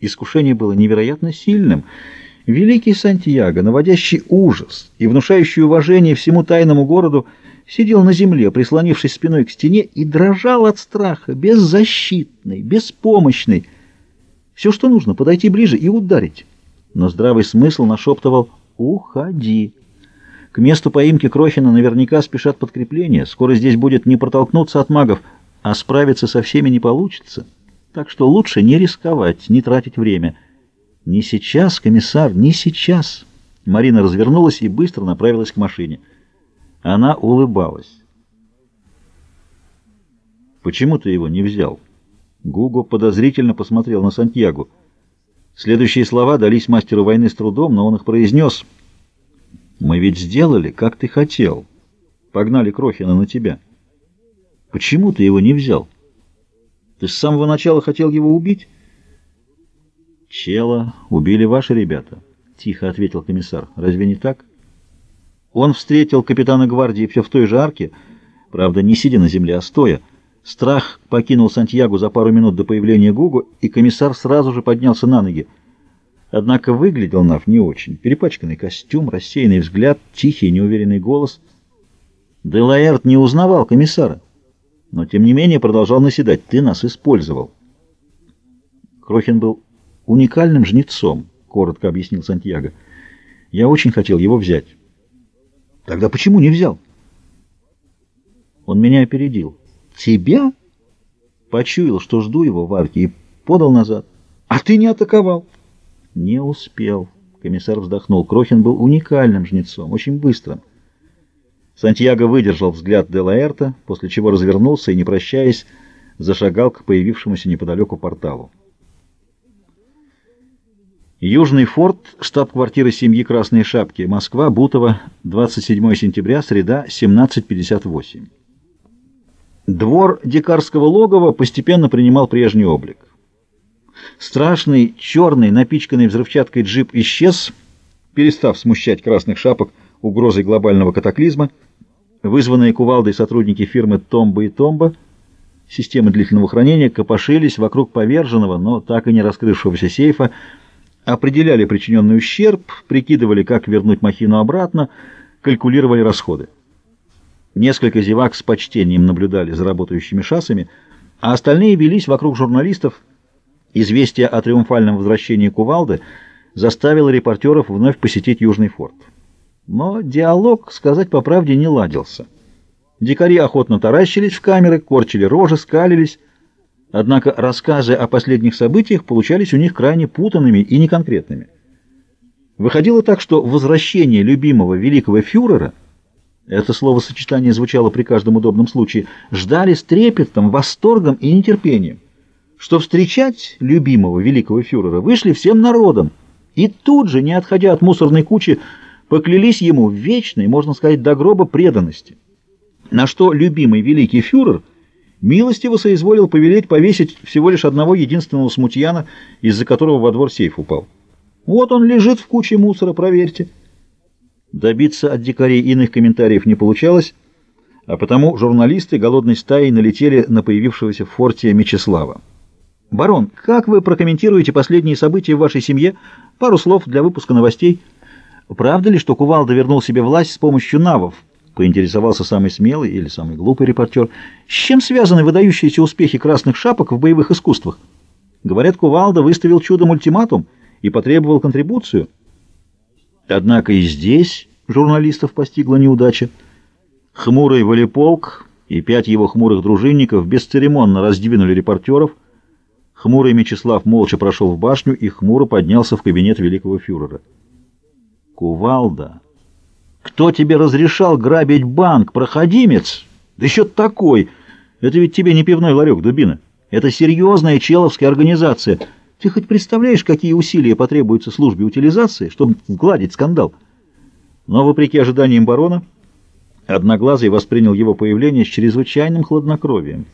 Искушение было невероятно сильным. Великий Сантьяго, наводящий ужас и внушающий уважение всему тайному городу, сидел на земле, прислонившись спиной к стене, и дрожал от страха, беззащитный, беспомощный. Все, что нужно, подойти ближе и ударить. Но здравый смысл нашептывал «Уходи». К месту поимки Крохина наверняка спешат подкрепления. Скоро здесь будет не протолкнуться от магов, а справиться со всеми не получится. Так что лучше не рисковать, не тратить время. Не сейчас, комиссар, не сейчас. Марина развернулась и быстро направилась к машине. Она улыбалась. «Почему ты его не взял?» Гуго подозрительно посмотрел на Сантьяго. Следующие слова дались мастеру войны с трудом, но он их произнес. «Мы ведь сделали, как ты хотел. Погнали Крохина на тебя. Почему ты его не взял? Ты с самого начала хотел его убить?» «Чела убили ваши ребята», — тихо ответил комиссар. «Разве не так?» Он встретил капитана гвардии все в той же арке, правда, не сидя на земле, а стоя. Страх покинул Сантьягу за пару минут до появления Гугу, и комиссар сразу же поднялся на ноги. Однако выглядел Нав не очень. Перепачканный костюм, рассеянный взгляд, тихий неуверенный голос. Делаэрт не узнавал комиссара, но тем не менее продолжал наседать. «Ты нас использовал». Крохин был уникальным жнецом, коротко объяснил Сантьяго. «Я очень хотел его взять». Тогда почему не взял? Он меня опередил. Тебя? Почуял, что жду его в арке, и подал назад. А ты не атаковал? Не успел. Комиссар вздохнул. Крохин был уникальным жнецом, очень быстрым. Сантьяго выдержал взгляд Делаэрта, после чего развернулся и, не прощаясь, зашагал к появившемуся неподалеку порталу. Южный форт, штаб-квартира семьи Красной Шапки, Москва, Бутово, 27 сентября, среда, 17.58. Двор дикарского логова постепенно принимал прежний облик. Страшный, черный, напичканный взрывчаткой джип исчез, перестав смущать красных шапок угрозой глобального катаклизма. Вызванные кувалдой сотрудники фирмы «Томба и Томба» системы длительного хранения копошились вокруг поверженного, но так и не раскрывшегося сейфа, определяли причиненный ущерб, прикидывали, как вернуть махину обратно, калькулировали расходы. Несколько зевак с почтением наблюдали за работающими шассами, а остальные велись вокруг журналистов. Известие о триумфальном возвращении Кувалды заставило репортеров вновь посетить Южный форт. Но диалог, сказать по правде, не ладился. Дикари охотно таращились в камеры, корчили рожи, скалились, Однако рассказы о последних событиях получались у них крайне путанными и неконкретными. Выходило так, что возвращение любимого великого фюрера, это словосочетание звучало при каждом удобном случае, ждали с трепетом, восторгом и нетерпением, что встречать любимого великого фюрера вышли всем народом, и тут же, не отходя от мусорной кучи, поклялись ему в вечной, можно сказать, до гроба преданности. На что любимый великий фюрер – милостиво соизволил повелеть повесить всего лишь одного единственного смутьяна, из-за которого во двор сейф упал. Вот он лежит в куче мусора, проверьте. Добиться от дикарей иных комментариев не получалось, а потому журналисты голодной стаей налетели на появившегося в форте Мечислава. «Барон, как вы прокомментируете последние события в вашей семье? Пару слов для выпуска новостей. Правда ли, что Кувалда вернул себе власть с помощью навов?» поинтересовался самый смелый или самый глупый репортер. С чем связаны выдающиеся успехи красных шапок в боевых искусствах? Говорят, Кувалда выставил чудом ультиматум и потребовал контрибуцию. Однако и здесь журналистов постигла неудача. Хмурый Валиполк и пять его хмурых дружинников бесцеремонно раздвинули репортеров. Хмурый Мечислав молча прошел в башню и хмуро поднялся в кабинет великого фюрера. Кувалда кто тебе разрешал грабить банк, проходимец? Да еще такой! Это ведь тебе не пивной ларек, дубина. Это серьезная человская организация. Ты хоть представляешь, какие усилия потребуются службе утилизации, чтобы сгладить скандал? Но, вопреки ожиданиям барона, Одноглазый воспринял его появление с чрезвычайным хладнокровием.